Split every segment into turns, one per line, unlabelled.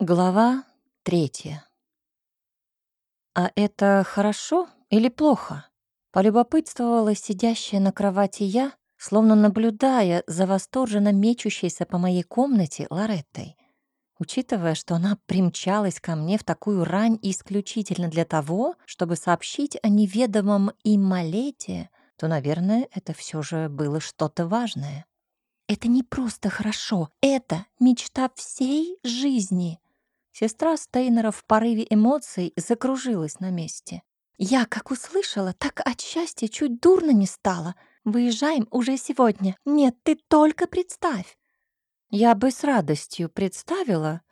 Глава третья. «А это хорошо или плохо?» — полюбопытствовала сидящая на кровати я, словно наблюдая за восторженно мечущейся по моей комнате Лореттой. Учитывая, что она примчалась ко мне в такую рань исключительно для того, чтобы сообщить о неведомом им малете, то, наверное, это все же было что-то важное. «Это не просто хорошо, это мечта всей жизни», Сестра Стейнера в порыве эмоций закружилась на месте. Я, как услышала, так от счастья чуть дурно не стало. Выезжаем уже сегодня. Нет, ты только представь. Я бы с радостью представила,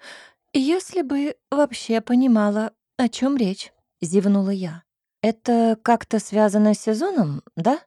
если бы вообще понимала, о чем речь, зевнула я. Это как-то связано с сезоном, да?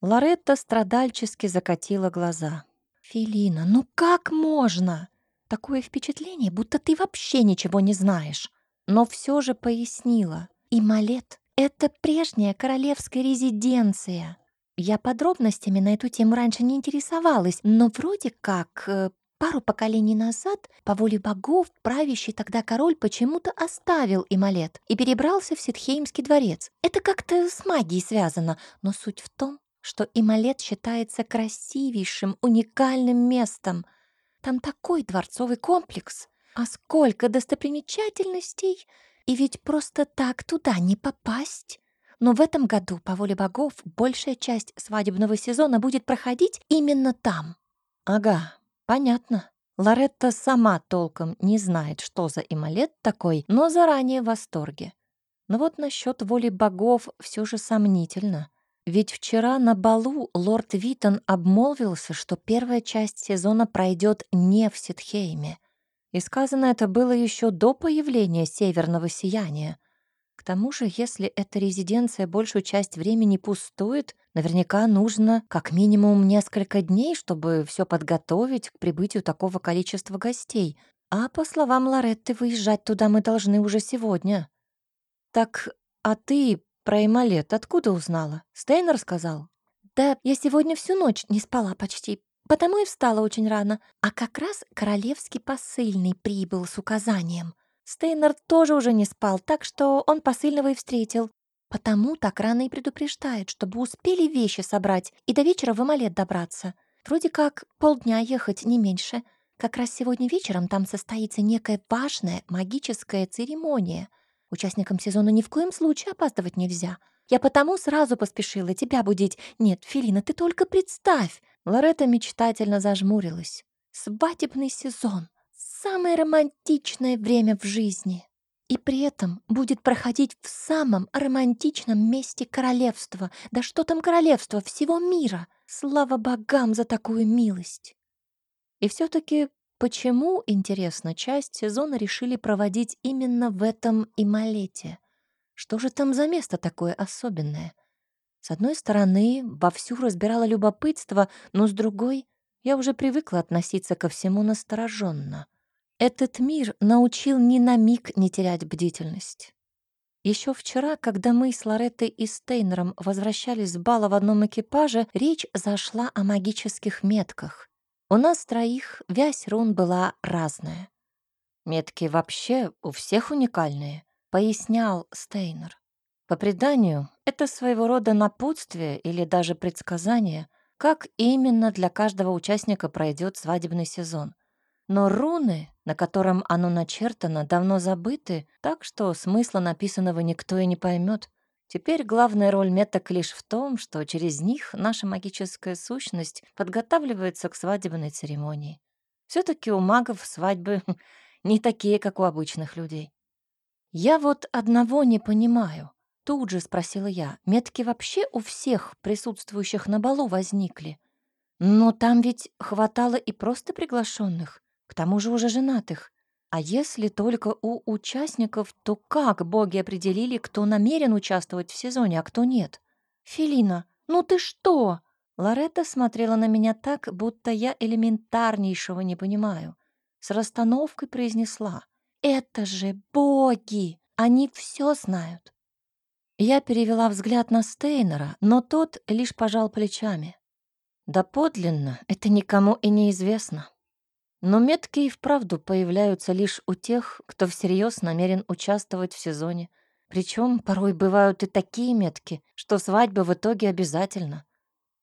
Лоретта страдальчески закатила глаза. Филина, ну как можно? Такое впечатление, будто ты вообще ничего не знаешь. Но все же пояснила. И Малет — это прежняя королевская резиденция. Я подробностями на эту тему раньше не интересовалась, но вроде как э, пару поколений назад, по воле богов, правящий тогда король почему-то оставил Ималет и перебрался в Ситхеймский дворец. Это как-то с магией связано, но суть в том, что Ималет считается красивейшим, уникальным местом — там такой дворцовый комплекс, а сколько достопримечательностей, и ведь просто так туда не попасть. Но в этом году, по воле богов, большая часть свадебного сезона будет проходить именно там. Ага, понятно. Лоретта сама толком не знает, что за ималет такой, но заранее в восторге. Но вот насчет воли богов все же сомнительно. Ведь вчера на балу лорд Витон обмолвился, что первая часть сезона пройдет не в Ситхейме. И сказано это было еще до появления северного сияния. К тому же, если эта резиденция большую часть времени пустует, наверняка нужно как минимум несколько дней, чтобы все подготовить к прибытию такого количества гостей. А по словам Лоретты, выезжать туда мы должны уже сегодня. Так, а ты про Эмалет откуда узнала? Стейн рассказал? Да, я сегодня всю ночь не спала почти, потому и встала очень рано. А как раз королевский посыльный прибыл с указанием. Стейнер тоже уже не спал, так что он посыльного и встретил. Потому так рано и предупреждает, чтобы успели вещи собрать и до вечера в Эмалет добраться. Вроде как полдня ехать, не меньше. Как раз сегодня вечером там состоится некая важная магическая церемония — Участникам сезона ни в коем случае опаздывать нельзя. Я потому сразу поспешила тебя будить. Нет, Филина, ты только представь!» Лоретта мечтательно зажмурилась. «Свадебный сезон. Самое романтичное время в жизни. И при этом будет проходить в самом романтичном месте королевства. Да что там королевства, всего мира! Слава богам за такую милость!» И все таки Почему, интересно, часть сезона решили проводить именно в этом Ималете? Что же там за место такое особенное? С одной стороны, вовсю разбирала любопытство, но с другой, я уже привыкла относиться ко всему настороженно. Этот мир научил ни на миг не терять бдительность. Еще вчера, когда мы с Лореттой и Стейнером возвращались с бала в одном экипаже, речь зашла о магических метках. У нас троих вязь рун была разная. Метки вообще у всех уникальные, пояснял Стейнер. По преданию, это своего рода напутствие или даже предсказание, как именно для каждого участника пройдет свадебный сезон. Но руны, на котором оно начертано, давно забыты, так что смысла написанного никто и не поймет. Теперь главная роль меток лишь в том, что через них наша магическая сущность подготавливается к свадебной церемонии. все таки у магов свадьбы не такие, как у обычных людей. «Я вот одного не понимаю», — тут же спросила я. «Метки вообще у всех присутствующих на балу возникли? Но там ведь хватало и просто приглашенных, к тому же уже женатых. А если только у участников, то как боги определили, кто намерен участвовать в сезоне, а кто нет? Филина, ну ты что? Лоретта смотрела на меня так, будто я элементарнейшего не понимаю. С расстановкой произнесла. «Это же боги! Они все знают!» Я перевела взгляд на Стейнера, но тот лишь пожал плечами. «Да подлинно, это никому и не известно. Но метки и вправду появляются лишь у тех, кто всерьез намерен участвовать в сезоне. Причем порой бывают и такие метки, что свадьба в итоге обязательно.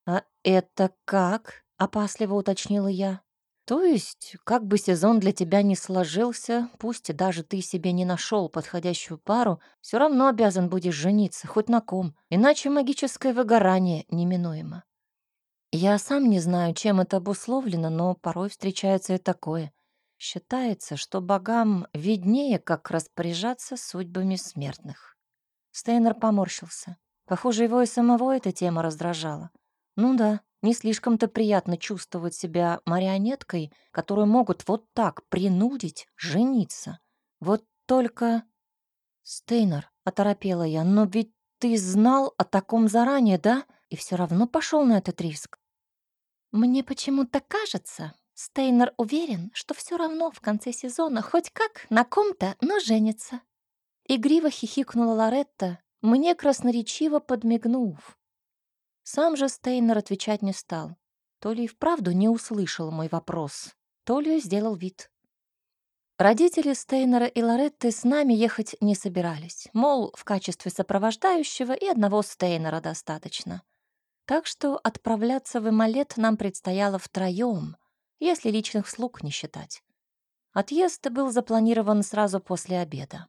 «А это как?» — опасливо уточнила я. То есть, как бы сезон для тебя не сложился, пусть даже ты себе не нашел подходящую пару, все равно обязан будешь жениться, хоть на ком, иначе магическое выгорание неминуемо. Я сам не знаю, чем это обусловлено, но порой встречается и такое. Считается, что богам виднее, как распоряжаться судьбами смертных. Стейнер поморщился. Похоже, его и самого эта тема раздражала. Ну да, не слишком-то приятно чувствовать себя марионеткой, которую могут вот так принудить жениться. Вот только... Стейнер, оторопела я, но ведь ты знал о таком заранее, да? И все равно пошел на этот риск. Мне почему-то кажется, Стейнер уверен, что все равно в конце сезона хоть как на ком-то, но женится. Игриво хихикнула Лоретта, мне красноречиво подмигнув. Сам же Стейнер отвечать не стал. То ли и вправду не услышал мой вопрос, то ли сделал вид. Родители Стейнера и Лоретты с нами ехать не собирались. Мол, в качестве сопровождающего и одного Стейнера достаточно. Так что отправляться в Эмалет нам предстояло втроем, если личных слуг не считать. Отъезд был запланирован сразу после обеда.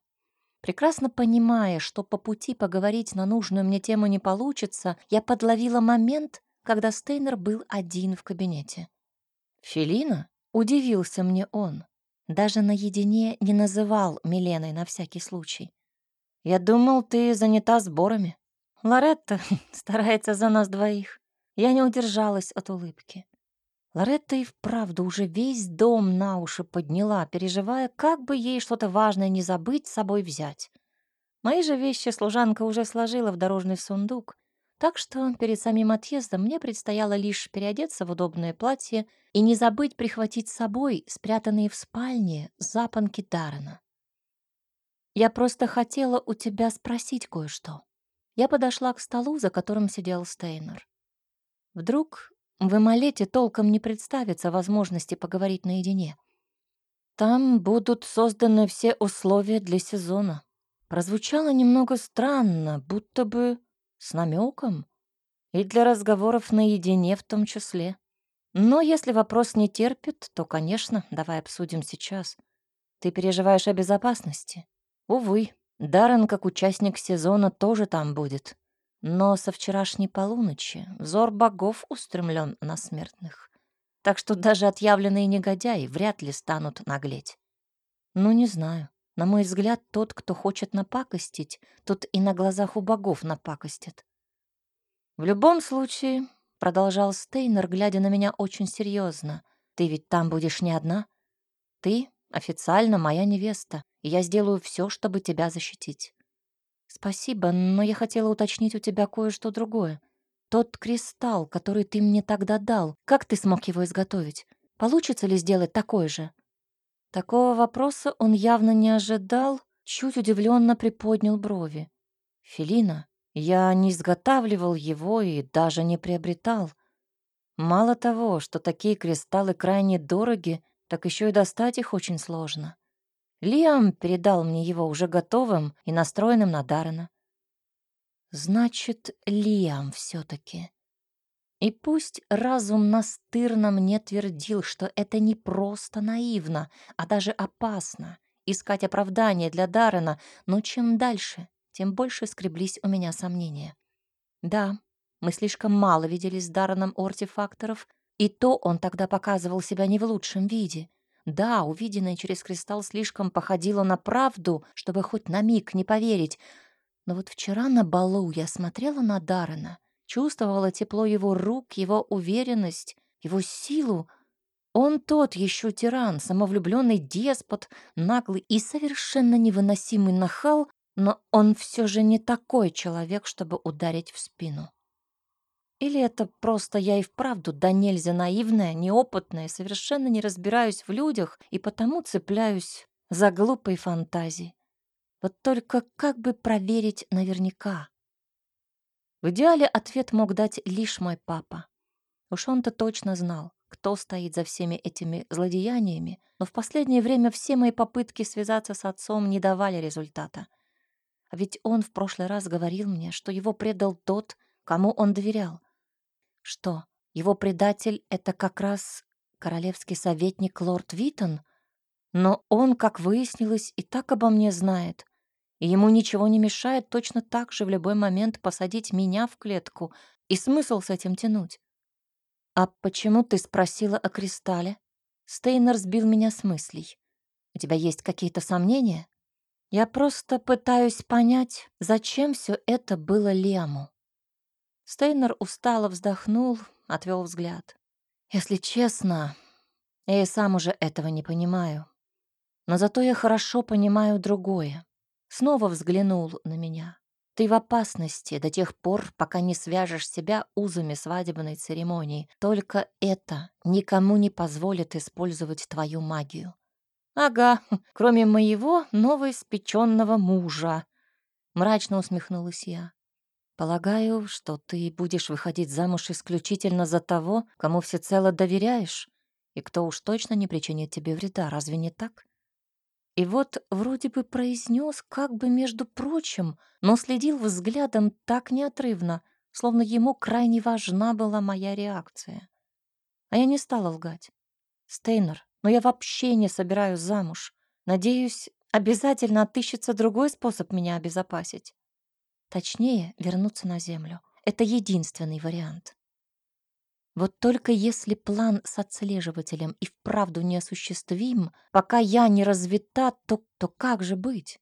Прекрасно понимая, что по пути поговорить на нужную мне тему не получится, я подловила момент, когда Стейнер был один в кабинете. «Фелина?» — удивился мне он. Даже наедине не называл Миленой на всякий случай. «Я думал, ты занята сборами. Лоретта старается за нас двоих». Я не удержалась от улыбки. Лоретта и вправду уже весь дом на уши подняла, переживая, как бы ей что-то важное не забыть с собой взять. Мои же вещи служанка уже сложила в дорожный сундук, так что перед самим отъездом мне предстояло лишь переодеться в удобное платье и не забыть прихватить с собой спрятанные в спальне запонки Даррена. «Я просто хотела у тебя спросить кое-что». Я подошла к столу, за которым сидел Стейнер. Вдруг в Эмалете толком не представится возможности поговорить наедине. Там будут созданы все условия для сезона. Прозвучало немного странно, будто бы с намеком. И для разговоров наедине в том числе. Но если вопрос не терпит, то, конечно, давай обсудим сейчас. Ты переживаешь о безопасности? Увы, Даррен, как участник сезона, тоже там будет. Но со вчерашней полуночи взор богов устремлен на смертных. Так что даже отъявленные негодяи вряд ли станут наглеть. Ну, не знаю. На мой взгляд, тот, кто хочет напакостить, тот и на глазах у богов напакостит. В любом случае, продолжал Стейнер, глядя на меня очень серьезно, ты ведь там будешь не одна. Ты официально моя невеста, и я сделаю все, чтобы тебя защитить. «Спасибо, но я хотела уточнить у тебя кое-что другое. Тот кристалл, который ты мне тогда дал, как ты смог его изготовить? Получится ли сделать такой же?» Такого вопроса он явно не ожидал, чуть удивленно приподнял брови. «Фелина, я не изготавливал его и даже не приобретал. Мало того, что такие кристаллы крайне дороги, так еще и достать их очень сложно. Лиам передал мне его уже готовым и настроенным на Даррена. Значит, Лиам все таки И пусть разум настырно мне твердил, что это не просто наивно, а даже опасно искать оправдание для Даррена, но чем дальше, тем больше скреблись у меня сомнения. Да, мы слишком мало виделись с Дарреном у артефакторов, и то он тогда показывал себя не в лучшем виде — да, увиденное через кристалл слишком походило на правду, чтобы хоть на миг не поверить. Но вот вчера на балу я смотрела на Даррена, чувствовала тепло его рук, его уверенность, его силу. Он тот еще тиран, самовлюбленный деспот, наглый и совершенно невыносимый нахал, но он все же не такой человек, чтобы ударить в спину. Или это просто я и вправду да нельзя наивная, неопытная, совершенно не разбираюсь в людях и потому цепляюсь за глупые фантазии. Вот только как бы проверить наверняка? В идеале ответ мог дать лишь мой папа. Уж он-то точно знал, кто стоит за всеми этими злодеяниями, но в последнее время все мои попытки связаться с отцом не давали результата. А ведь он в прошлый раз говорил мне, что его предал тот, кому он доверял. Что, его предатель — это как раз королевский советник лорд Витон? Но он, как выяснилось, и так обо мне знает. И ему ничего не мешает точно так же в любой момент посадить меня в клетку. И смысл с этим тянуть? «А почему ты спросила о кристалле?» Стейнер сбил меня с мыслей. «У тебя есть какие-то сомнения?» «Я просто пытаюсь понять, зачем все это было Лему». Стейнер устало вздохнул, отвел взгляд. «Если честно, я и сам уже этого не понимаю. Но зато я хорошо понимаю другое. Снова взглянул на меня. Ты в опасности до тех пор, пока не свяжешь себя узами свадебной церемонии. Только это никому не позволит использовать твою магию. Ага, кроме моего новоиспеченного мужа. Мрачно усмехнулась я. Полагаю, что ты будешь выходить замуж исключительно за того, кому всецело доверяешь, и кто уж точно не причинит тебе вреда, разве не так? И вот вроде бы произнес, как бы между прочим, но следил взглядом так неотрывно, словно ему крайне важна была моя реакция. А я не стала лгать. Стейнер, но я вообще не собираюсь замуж. Надеюсь, обязательно отыщется другой способ меня обезопасить. Точнее, вернуться на землю. Это единственный вариант. Вот только если план с отслеживателем и вправду неосуществим, пока я не развита, то, то как же быть?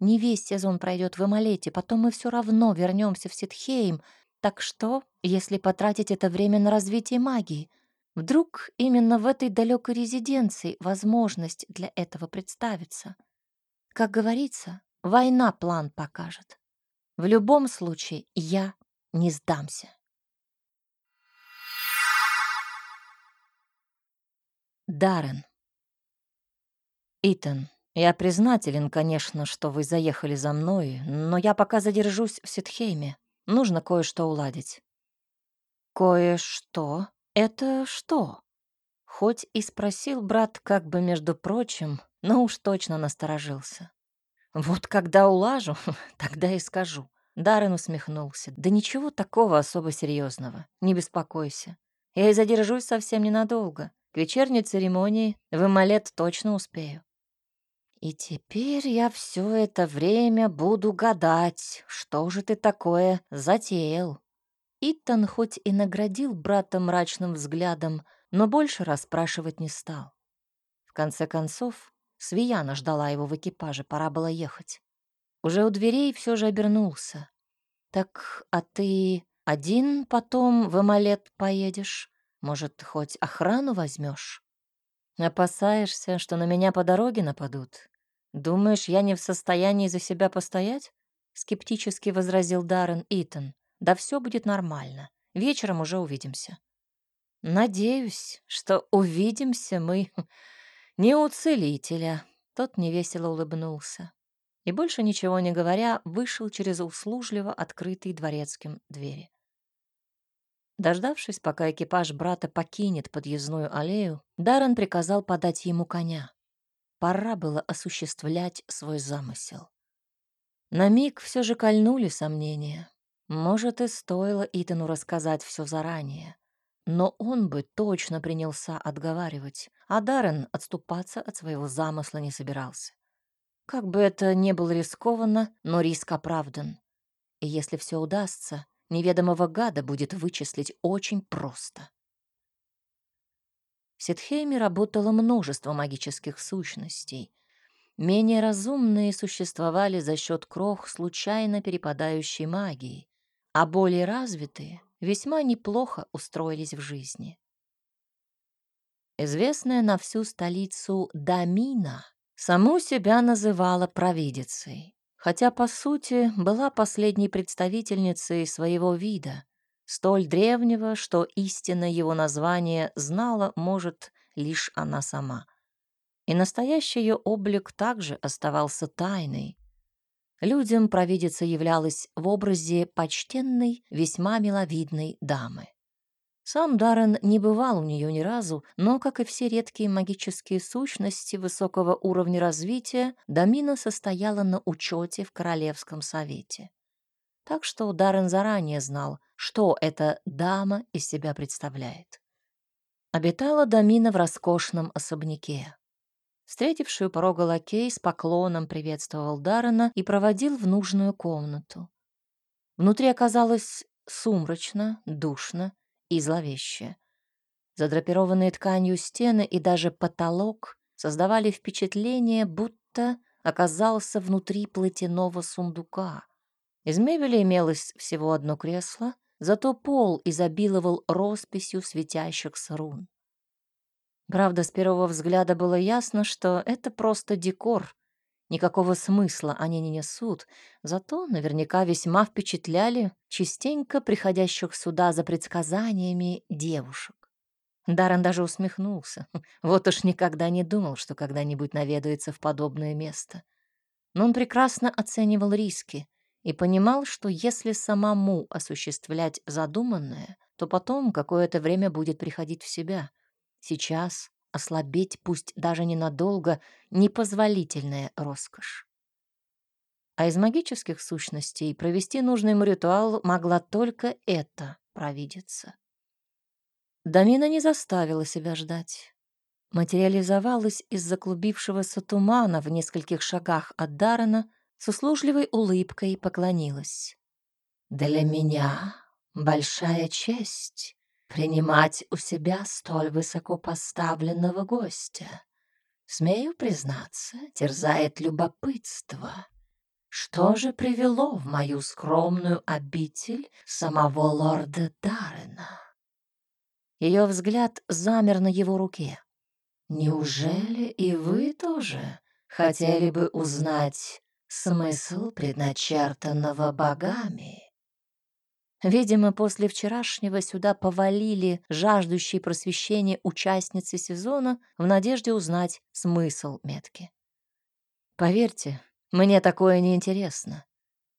Не весь сезон пройдет в Эмалете, потом мы все равно вернемся в Ситхейм. Так что, если потратить это время на развитие магии? Вдруг именно в этой далекой резиденции возможность для этого представится? Как говорится, война план покажет. В любом случае, я не сдамся. Даррен. Итан, я признателен, конечно, что вы заехали за мной, но я пока задержусь в Ситхейме. Нужно кое-что уладить. Кое-что? Это что? Хоть и спросил брат как бы между прочим, но уж точно насторожился. Вот когда улажу, тогда и скажу. Даррен усмехнулся. Да ничего такого особо серьезного. Не беспокойся. Я и задержусь совсем ненадолго. К вечерней церемонии в Эмалет точно успею. И теперь я все это время буду гадать, что же ты такое затеял. Итан хоть и наградил брата мрачным взглядом, но больше расспрашивать не стал. В конце концов, Свияна ждала его в экипаже, пора было ехать. Уже у дверей все же обернулся. «Так, а ты один потом в Эмалет поедешь?» Может, хоть охрану возьмешь? Опасаешься, что на меня по дороге нападут? Думаешь, я не в состоянии за себя постоять? Скептически возразил Даррен Итан. Да все будет нормально. Вечером уже увидимся. Надеюсь, что увидимся мы не у целителя. Тот невесело улыбнулся. И больше ничего не говоря, вышел через услужливо открытый дворецким двери. Дождавшись, пока экипаж брата покинет подъездную аллею, Даррен приказал подать ему коня. Пора было осуществлять свой замысел. На миг все же кольнули сомнения. Может, и стоило Итану рассказать все заранее. Но он бы точно принялся отговаривать, а Даррен отступаться от своего замысла не собирался. Как бы это ни было рискованно, но риск оправдан. И если все удастся, неведомого гада будет вычислить очень просто. В Ситхейме работало множество магических сущностей. Менее разумные существовали за счет крох случайно перепадающей магии, а более развитые весьма неплохо устроились в жизни. Известная на всю столицу Дамина саму себя называла провидицей хотя, по сути, была последней представительницей своего вида, столь древнего, что истинное его название знала, может, лишь она сама. И настоящий ее облик также оставался тайной. Людям провидица являлась в образе почтенной, весьма миловидной дамы. Сам Даррен не бывал у нее ни разу, но, как и все редкие магические сущности высокого уровня развития, Дамина состояла на учете в Королевском совете. Так что Даррен заранее знал, что эта дама из себя представляет. Обитала Дамина в роскошном особняке. Встретивший у порога лакей с поклоном приветствовал Даррена и проводил в нужную комнату. Внутри оказалось сумрачно, душно и зловеще. Задрапированные тканью стены и даже потолок создавали впечатление, будто оказался внутри платяного сундука. Из мебели имелось всего одно кресло, зато пол изобиловал росписью светящихся рун. Правда, с первого взгляда было ясно, что это просто декор. Никакого смысла они не несут, зато наверняка весьма впечатляли частенько приходящих сюда за предсказаниями девушек. Даррен даже усмехнулся. Вот уж никогда не думал, что когда-нибудь наведается в подобное место. Но он прекрасно оценивал риски и понимал, что если самому осуществлять задуманное, то потом какое-то время будет приходить в себя. Сейчас ослабеть, пусть даже ненадолго, непозволительная роскошь. А из магических сущностей провести нужный ему ритуал могла только эта провидица. Дамина не заставила себя ждать. Материализовалась из заклубившегося тумана в нескольких шагах от Дарана, с услужливой улыбкой поклонилась. «Для меня большая честь принимать у себя столь высокопоставленного гостя. Смею признаться, терзает любопытство. Что же привело в мою скромную обитель самого лорда Даррена? Ее взгляд замер на его руке. Неужели и вы тоже хотели бы узнать смысл предначертанного богами? Видимо, после вчерашнего сюда повалили жаждущие просвещения участницы сезона в надежде узнать смысл метки. Поверьте, мне такое не интересно.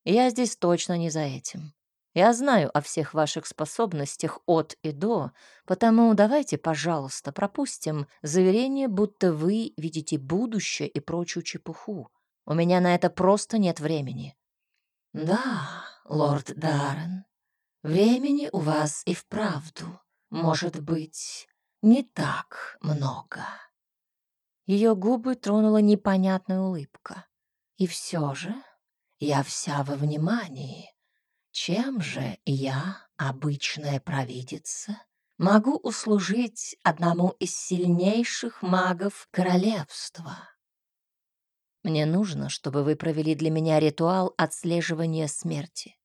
Я здесь точно не за этим. Я знаю о всех ваших способностях от и до, потому давайте, пожалуйста, пропустим заверение, будто вы видите будущее и прочую чепуху. У меня на это просто нет времени. Да, лорд Даррен, Времени у вас и вправду, может быть, не так много. Ее губы тронула непонятная улыбка. И все же я вся во внимании. Чем же я, обычная провидица, могу услужить одному из сильнейших магов королевства? Мне нужно, чтобы вы провели для меня ритуал отслеживания смерти.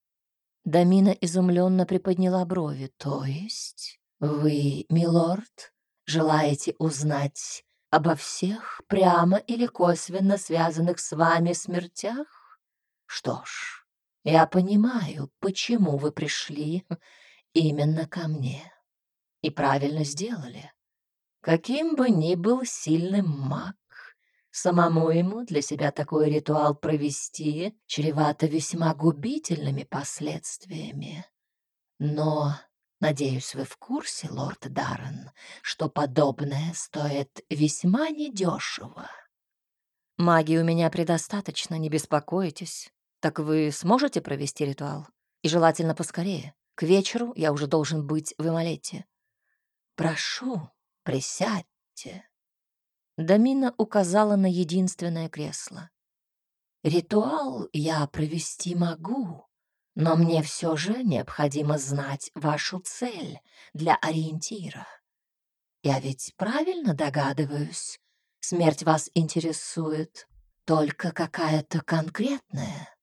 Дамина изумленно приподняла брови. «То есть вы, милорд, желаете узнать обо всех прямо или косвенно связанных с вами смертях? Что ж, я понимаю, почему вы пришли именно ко мне. И правильно сделали. Каким бы ни был сильным маг, Самому ему для себя такой ритуал провести чревато весьма губительными последствиями. Но, надеюсь, вы в курсе, лорд Даррен, что подобное стоит весьма недешево. Магии у меня предостаточно, не беспокойтесь. Так вы сможете провести ритуал? И желательно поскорее. К вечеру я уже должен быть в Ималете. Прошу, присядьте. Дамина указала на единственное кресло. «Ритуал я провести могу, но мне все же необходимо знать вашу цель для ориентира. Я ведь правильно догадываюсь, смерть вас интересует только какая-то конкретная.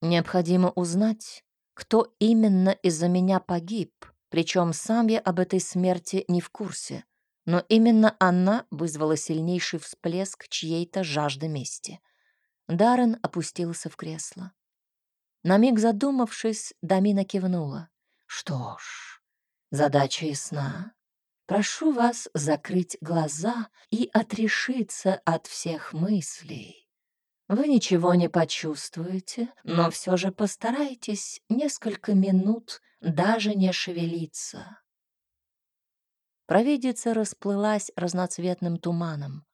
Необходимо узнать, кто именно из-за меня погиб, причем сам я об этой смерти не в курсе но именно она вызвала сильнейший всплеск чьей-то жажды мести. Даррен опустился в кресло. На миг задумавшись, Дамина кивнула. «Что ж, задача ясна. Прошу вас закрыть глаза и отрешиться от всех мыслей. Вы ничего не почувствуете, но все же постарайтесь несколько минут даже не шевелиться. Провидица расплылась разноцветным туманом.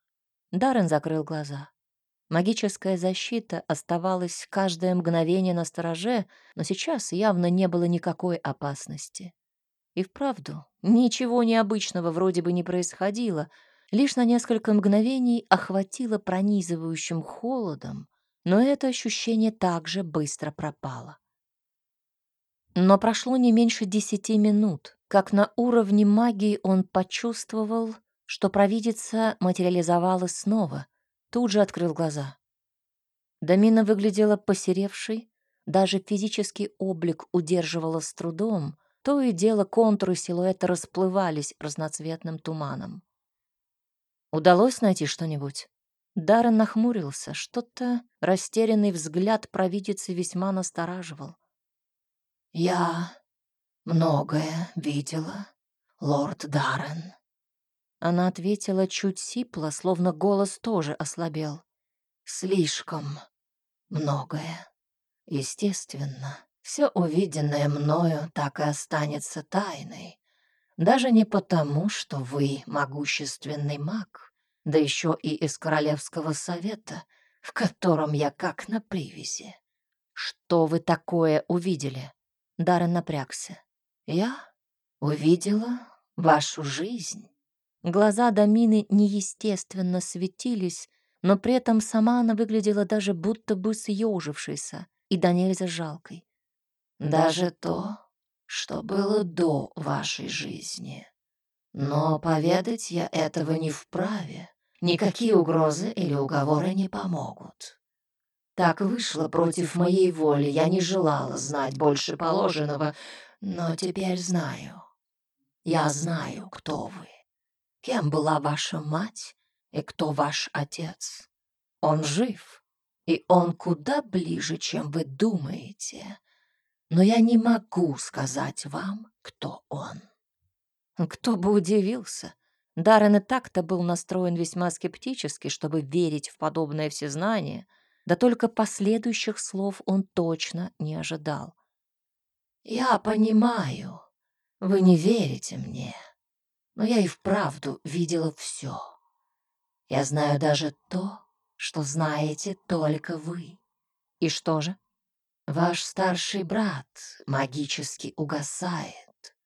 Даррен закрыл глаза. Магическая защита оставалась каждое мгновение на стороже, но сейчас явно не было никакой опасности. И вправду, ничего необычного вроде бы не происходило, лишь на несколько мгновений охватило пронизывающим холодом, но это ощущение также быстро пропало. Но прошло не меньше десяти минут, как на уровне магии он почувствовал, что провидица материализовалась снова, тут же открыл глаза. Дамина выглядела посеревшей, даже физический облик удерживала с трудом, то и дело контуры силуэта расплывались разноцветным туманом. «Удалось найти что-нибудь?» Даррен нахмурился, что-то растерянный взгляд провидицы весьма настораживал.
«Я многое видела, лорд Даррен».
Она ответила чуть сипло, словно голос тоже ослабел.
«Слишком многое. Естественно, все увиденное мною так и останется тайной. Даже не потому, что вы могущественный маг, да еще и из Королевского совета, в котором я как на привязи.
Что вы такое увидели? Даррен напрягся.
Я увидела вашу жизнь.
Глаза Дамины неестественно светились, но при этом сама она выглядела даже будто бы съежившейся и до нельзя жалкой.
Даже то, что было до вашей жизни. Но поведать я этого не вправе. Никакие угрозы или уговоры не помогут. Так вышло против моей воли. Я не желала знать больше положенного, но теперь знаю. Я знаю, кто вы. Кем была ваша мать и кто ваш отец. Он жив, и он куда ближе, чем вы думаете. Но я не могу сказать вам, кто он.
Кто бы удивился. Даррен и так-то был настроен весьма скептически, чтобы верить в подобное всезнание, да только последующих слов он точно не ожидал.
«Я понимаю, вы не верите мне, но я и вправду видела все. Я знаю даже то, что знаете только вы.
И что же?
Ваш старший брат магически угасает.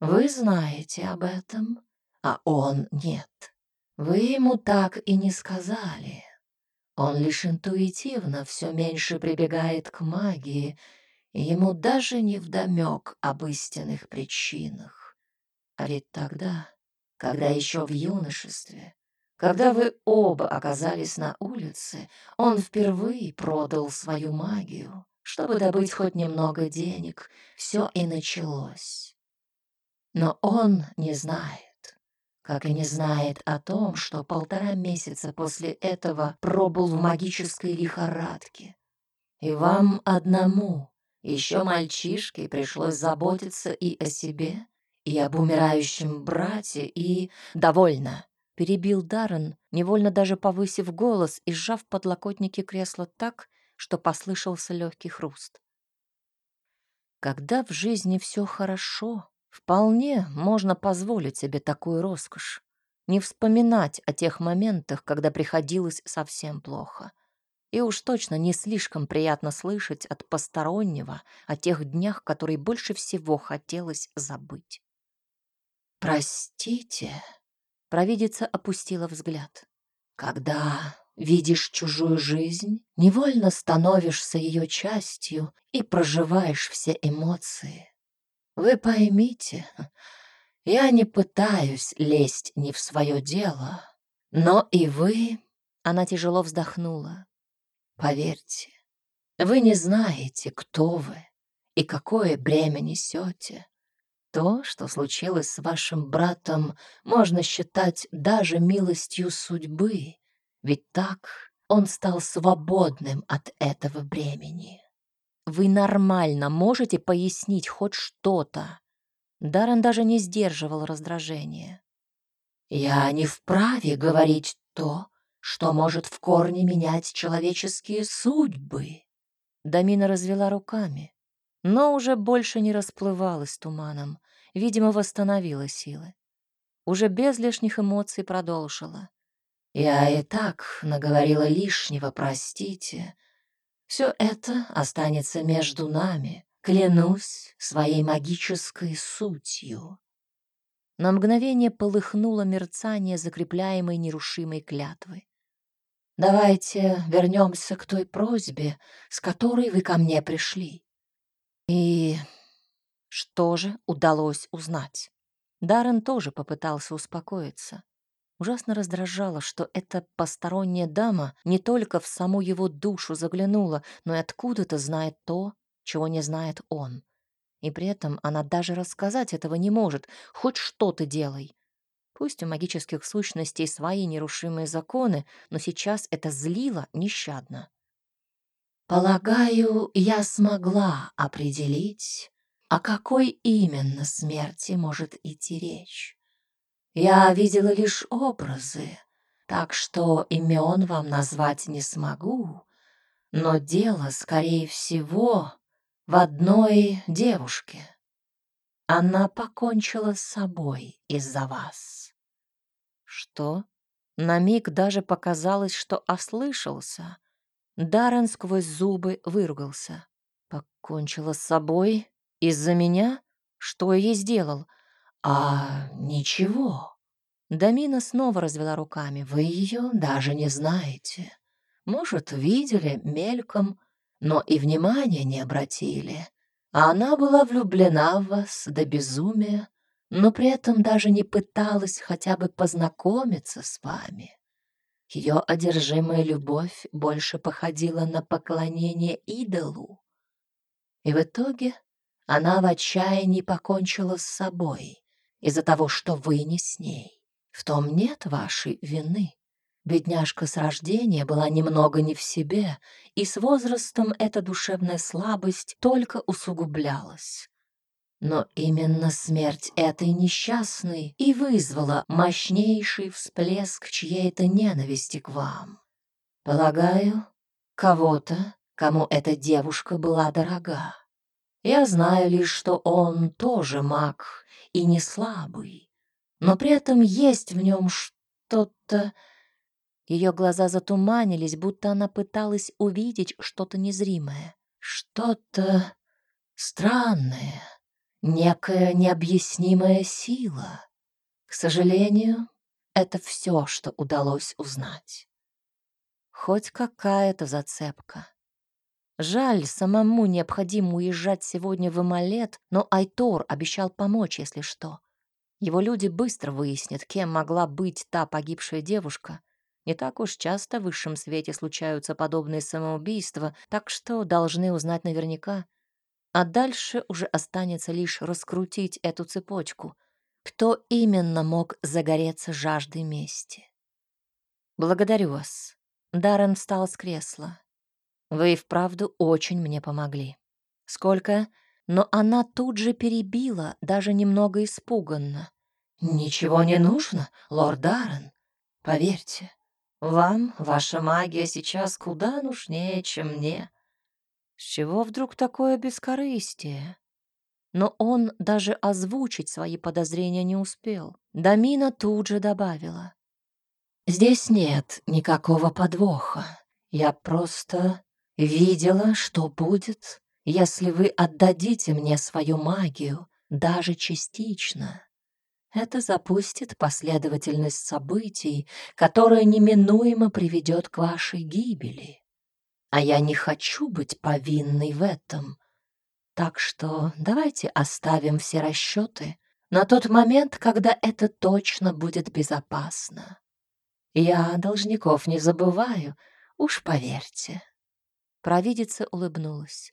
Вы знаете об этом, а он нет. Вы ему так и не сказали. Он лишь интуитивно все меньше прибегает к магии, и ему даже не вдомек об истинных причинах. А ведь тогда, когда еще в юношестве, когда вы оба оказались на улице, он впервые продал свою магию, чтобы добыть хоть немного денег. Все и началось. Но он не знает, как и не знает о том, что полтора месяца после этого пробыл в магической лихорадке. И вам одному, еще мальчишке, пришлось заботиться и о себе, и об умирающем брате, и...
«Довольно!» — перебил Даррен, невольно даже повысив голос и сжав подлокотники кресла так, что послышался легкий хруст. Когда в жизни все хорошо, Вполне можно позволить себе такую роскошь. Не вспоминать о тех моментах, когда приходилось совсем плохо. И уж точно не слишком приятно слышать от постороннего о тех днях, которые больше всего хотелось забыть.
«Простите», —
провидица опустила взгляд.
«Когда видишь чужую жизнь, невольно становишься ее частью и проживаешь все эмоции. Вы поймите, я не пытаюсь лезть не в свое дело, но и вы, она тяжело вздохнула, поверьте, вы не знаете, кто вы и какое бремя несете. То, что случилось с вашим братом, можно считать даже милостью судьбы, ведь так он стал свободным от этого бремени.
Вы нормально можете пояснить хоть что-то?» Даррен даже не сдерживал раздражения.
«Я не вправе говорить то, что может в корне менять человеческие судьбы».
Дамина развела руками, но уже больше не расплывалась туманом, видимо, восстановила силы. уже без лишних эмоций продолжила.
«Я и так наговорила лишнего, простите. Все это останется между нами, клянусь своей магической сутью».
На мгновение полыхнуло мерцание закрепляемой нерушимой клятвы.
«Давайте вернемся к той просьбе, с которой вы ко мне пришли».
И что же удалось узнать? Даррен тоже попытался успокоиться. Ужасно раздражало, что эта посторонняя дама не только в саму его душу заглянула, но и откуда-то знает то, чего не знает он. И при этом она даже рассказать этого не может. Хоть что-то делай. Пусть у магических сущностей свои нерушимые законы, но сейчас это злило нещадно.
«Полагаю, я смогла определить, о какой именно смерти может идти речь. Я видела лишь образы, так что имен вам назвать не смогу, но дело, скорее всего, в одной девушке. Она покончила с собой из-за вас.
Что? На миг даже показалось, что ослышался. Даррен сквозь зубы выругался. Покончила с собой? Из-за меня? Что я ей сделал?
А ничего.
Дамина снова развела руками.
Вы ее даже не знаете. Может, видели мельком, но и внимания не обратили. А она была влюблена в вас до безумия, но при этом даже не пыталась хотя бы познакомиться с вами. Ее одержимая любовь больше походила на поклонение идолу. И в итоге она в отчаянии покончила с собой из-за того, что вы не с ней. В том нет вашей вины. Бедняжка с рождения была немного не в себе, и с возрастом эта душевная слабость только усугублялась. Но именно смерть этой несчастной и вызвала мощнейший всплеск чьей-то ненависти к вам. Полагаю, кого-то, кому эта девушка была дорога. Я знаю лишь, что он тоже маг и не слабый, но при этом есть в нем что-то...
Ее глаза затуманились, будто она пыталась увидеть что-то незримое.
Что-то странное, некая необъяснимая сила. К сожалению, это все, что удалось узнать.
Хоть какая-то зацепка. Жаль, самому необходимо уезжать сегодня в Эмалет, но Айтор обещал помочь, если что. Его люди быстро выяснят, кем могла быть та погибшая девушка. Не так уж часто в высшем свете случаются подобные самоубийства, так что должны узнать наверняка. А дальше уже останется лишь раскрутить эту цепочку. Кто именно мог загореться жаждой мести? «Благодарю вас». Даррен встал с кресла. Вы и вправду очень мне помогли. Сколько? Но она тут же перебила, даже немного испуганно.
Ничего не нужно, лорд Даррен. Поверьте, вам ваша магия сейчас куда нужнее, чем мне.
С чего вдруг такое бескорыстие? Но он даже озвучить свои подозрения не успел. Дамина тут же добавила.
«Здесь нет никакого подвоха. Я просто Видела, что будет, если вы отдадите мне свою магию, даже частично. Это запустит последовательность событий, которая неминуемо приведет к вашей гибели. А я не хочу быть повинной в этом. Так что давайте оставим все расчеты на тот момент, когда это точно будет безопасно. Я должников не забываю, уж поверьте.
Провидица улыбнулась.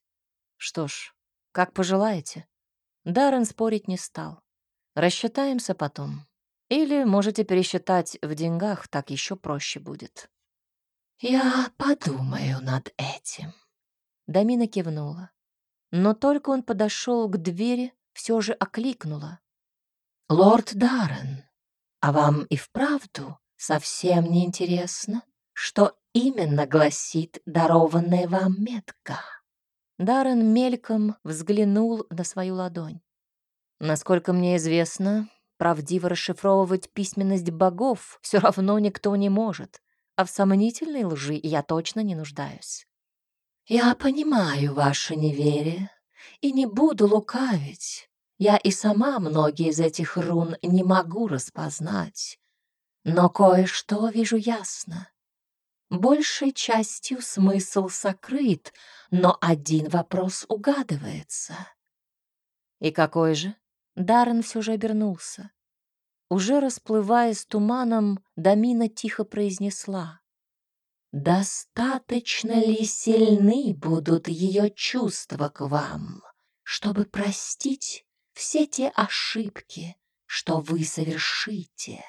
Что ж, как пожелаете. Даррен спорить не стал. Рассчитаемся потом. Или можете пересчитать в деньгах, так еще проще будет.
Я подумаю над этим.
Дамина кивнула. Но только он подошел к двери, все же окликнула.
«Лорд Даррен, а вам и вправду совсем не интересно, что именно гласит дарованная вам метка.
Даррен мельком взглянул на свою ладонь. Насколько мне известно, Правдиво расшифровывать письменность богов все равно никто не может, а в сомнительной лжи я точно не нуждаюсь.
«Я понимаю ваше неверие и не буду лукавить. Я и сама многие из этих рун не могу распознать, но кое-что вижу ясно. Большей частью смысл сокрыт, но один вопрос угадывается.
И какой же? Даррен все же обернулся. Уже расплываясь туманом, Дамина тихо произнесла.
«Достаточно ли сильны будут ее чувства к вам, чтобы простить все те ошибки, что вы совершите?»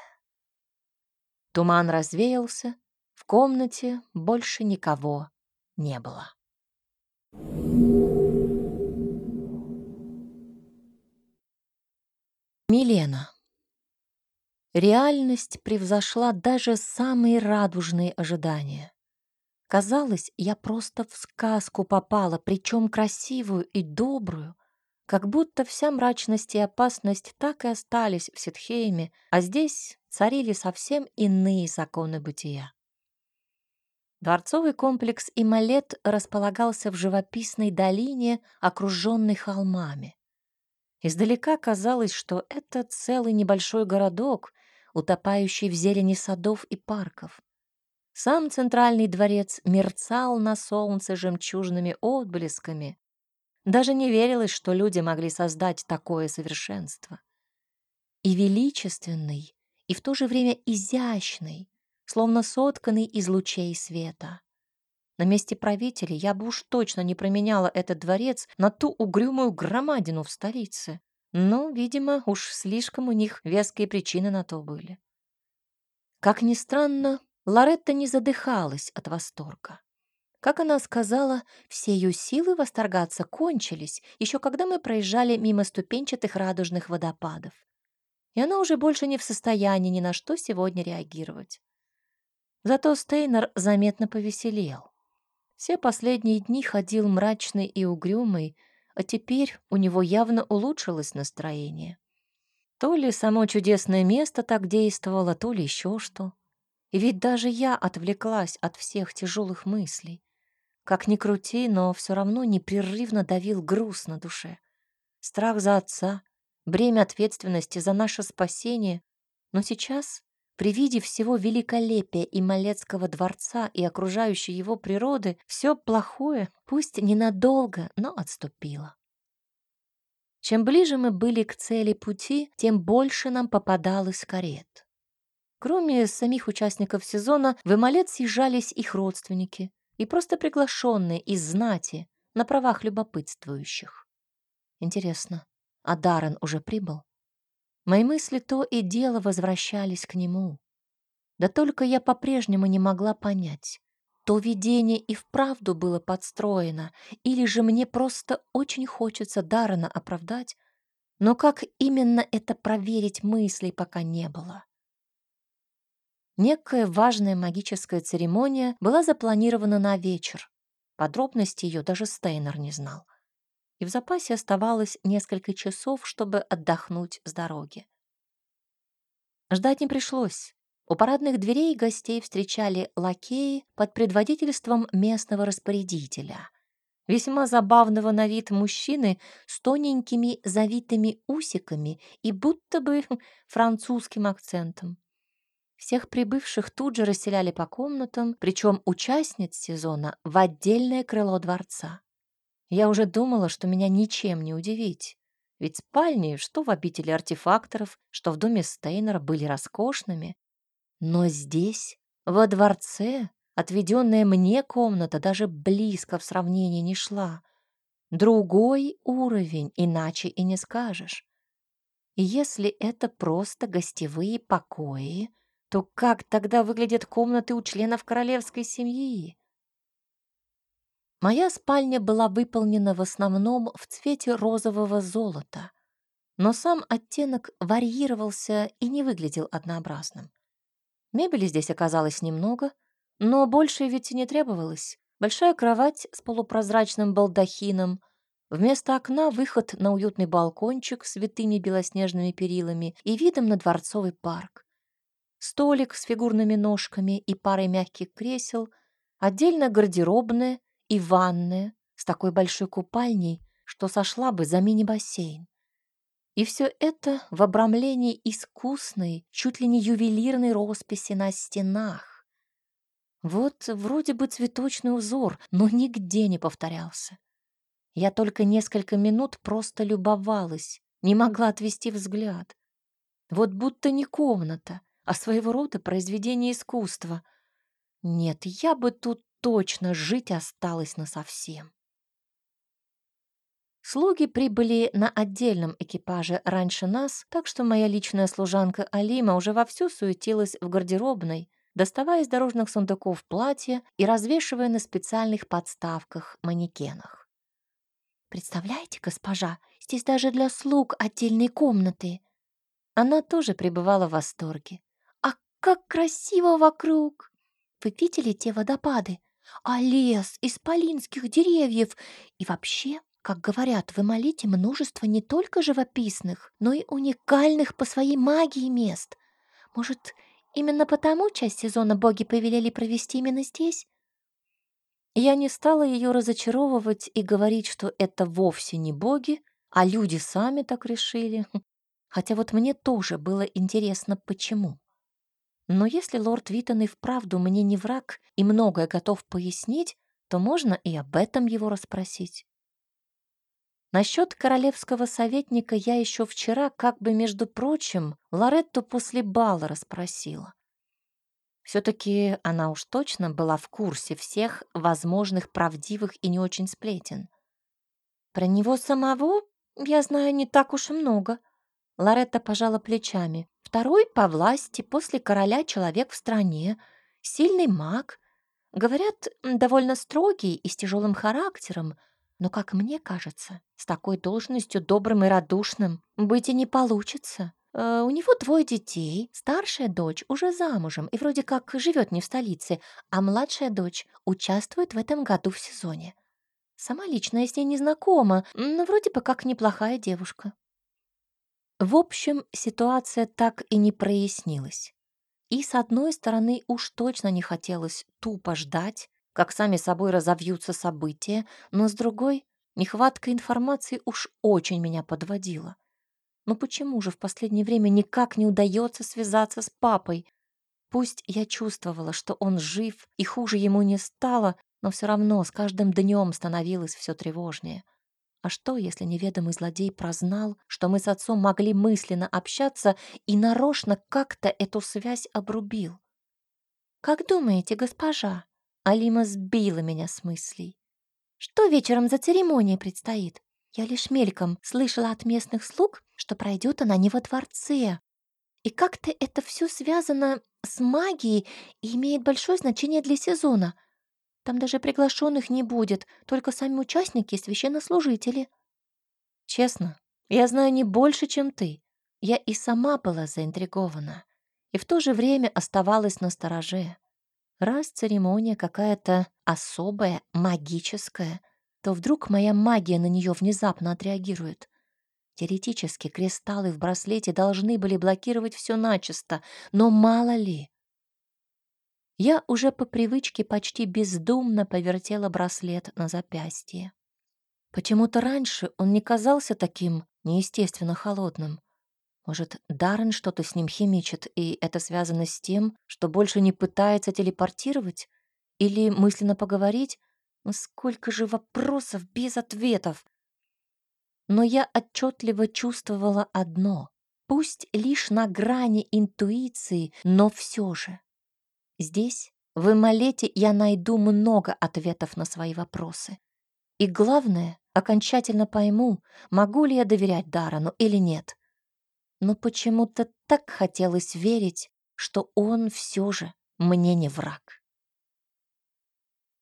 Туман развеялся, в комнате больше никого не было. Милена. Реальность превзошла даже самые радужные ожидания. Казалось, я просто в сказку попала, причем красивую и добрую, как будто вся мрачность и опасность так и остались в Ситхейме, а здесь царили совсем иные законы бытия. Дворцовый комплекс Ималет располагался в живописной долине, окруженной холмами. Издалека казалось, что это целый небольшой городок, утопающий в зелени садов и парков. Сам центральный дворец мерцал на солнце жемчужными отблесками. Даже не верилось, что люди могли создать такое совершенство. И величественный, и в то же время изящный, словно сотканный из лучей света. На месте правителей я бы уж точно не променяла этот дворец на ту угрюмую громадину в столице. Но, видимо, уж слишком у них веские причины на то были. Как ни странно, Лоретта не задыхалась от восторга. Как она сказала, все ее силы восторгаться кончились, еще когда мы проезжали мимо ступенчатых радужных водопадов. И она уже больше не в состоянии ни на что сегодня реагировать. Зато Стейнер заметно повеселел. Все последние дни ходил мрачный и угрюмый, а теперь у него явно улучшилось настроение. То ли само чудесное место так действовало, то ли еще что. И ведь даже я отвлеклась от всех тяжелых мыслей. Как ни крути, но все равно непрерывно давил груз на душе. Страх за отца, бремя ответственности за наше спасение. Но сейчас при виде всего великолепия и Малецкого дворца и окружающей его природы все плохое, пусть ненадолго, но отступило. Чем ближе мы были к цели пути, тем больше нам попадалось карет. Кроме самих участников сезона, в Эмалет съезжались их родственники и просто приглашенные из знати на правах любопытствующих. Интересно, а Даррен уже прибыл? Мои мысли то и дело возвращались к нему. Да только я по-прежнему не могла понять, то видение и вправду было подстроено, или же мне просто очень хочется Даррена оправдать, но как именно это проверить мыслей пока не было. Некая важная магическая церемония была запланирована на вечер. Подробности ее даже Стейнер не знал и в запасе оставалось несколько часов, чтобы отдохнуть с дороги. Ждать не пришлось. У парадных дверей гостей встречали лакеи под предводительством местного распорядителя. Весьма забавного на вид мужчины с тоненькими завитыми усиками и будто бы французским акцентом. Всех прибывших тут же расселяли по комнатам, причем участниц сезона в отдельное крыло дворца. Я уже думала, что меня ничем не удивить. Ведь спальни, что в обители артефакторов, что в доме Стейнера, были роскошными. Но здесь, во дворце, отведенная мне комната даже близко в сравнении не шла. Другой уровень, иначе и не скажешь. И если это просто гостевые покои, то как тогда выглядят комнаты у членов королевской семьи? Моя спальня была выполнена в основном в цвете розового золота, но сам оттенок варьировался и не выглядел однообразным. Мебели здесь оказалось немного, но больше ведь и не требовалось. Большая кровать с полупрозрачным балдахином, Вместо окна выход на уютный балкончик с витыми белоснежными перилами и видом на дворцовый парк. Столик с фигурными ножками и парой мягких кресел, отдельно гардеробная и ванная с такой большой купальней, что сошла бы за мини-бассейн. И все это в обрамлении искусной, чуть ли не ювелирной росписи на стенах. Вот вроде бы цветочный узор, но нигде не повторялся. Я только несколько минут просто любовалась, не могла отвести взгляд. Вот будто не комната, а своего рода произведение искусства. Нет, я бы тут точно жить осталась насовсем. Слуги прибыли на отдельном экипаже раньше нас, так что моя личная служанка Алима уже вовсю суетилась в гардеробной, доставая из дорожных сундуков платья и развешивая на специальных подставках манекенах. «Представляете, госпожа, здесь даже для слуг отдельные комнаты!» Она тоже пребывала в восторге. «А как красиво вокруг! Вы видели те водопады? А лес из полинских деревьев! И вообще как говорят, вы молите множество не только живописных, но и уникальных по своей магии мест. Может, именно потому часть сезона боги повелели провести именно здесь? Я не стала ее разочаровывать и говорить, что это вовсе не боги, а люди сами так решили. Хотя вот мне тоже было интересно, почему. Но если лорд Витон и вправду мне не враг и многое готов пояснить, то можно и об этом его расспросить. Насчет королевского советника я еще вчера, как бы между прочим, Лоретту после бала расспросила. Все-таки она уж точно была в курсе всех возможных правдивых и не очень сплетен. Про него самого я знаю не так уж и много. Лоретта пожала плечами. Второй по власти после короля человек в стране, сильный маг. Говорят, довольно строгий и с тяжелым характером — но, как мне кажется, с такой должностью добрым и радушным быть и не получится. Э, у него двое детей, старшая дочь уже замужем и вроде как живет не в столице, а младшая дочь участвует в этом году в сезоне. Сама лично я с ней не знакома, но вроде бы как неплохая девушка. В общем, ситуация так и не прояснилась. И с одной стороны уж точно не хотелось тупо ждать, как сами собой разовьются события, но с другой, нехватка информации уж очень меня подводила. Но почему же в последнее время никак не удается связаться с папой? Пусть я чувствовала, что он жив и хуже ему не стало, но все равно с каждым днем становилось все тревожнее. А что, если неведомый злодей прознал, что мы с отцом могли мысленно общаться и нарочно как-то эту связь обрубил? «Как думаете, госпожа?» Алима сбила меня с мыслей. Что вечером за церемония предстоит? Я лишь мельком слышала от местных слуг, что пройдет она не во дворце. И как-то это все связано с магией и имеет большое значение для сезона. Там даже приглашенных не будет, только сами участники и священнослужители. Честно, я знаю не больше, чем ты. Я и сама была заинтригована, и в то же время оставалась на стороже. Раз церемония какая-то особая, магическая, то вдруг моя магия на нее внезапно отреагирует. Теоретически кристаллы в браслете должны были блокировать все начисто, но мало ли. Я уже по привычке почти бездумно повертела браслет на запястье. Почему-то раньше он не казался таким неестественно холодным. Может, Даррен что-то с ним химичит, и это связано с тем, что больше не пытается телепортировать? Или мысленно поговорить? Ну, сколько же вопросов без ответов! Но я отчетливо чувствовала одно, пусть лишь на грани интуиции, но все же. Здесь, в Эмалете, я найду много ответов на свои вопросы. И главное, окончательно пойму, могу ли я доверять Дарану или нет но почему-то так хотелось верить, что он все же мне не враг.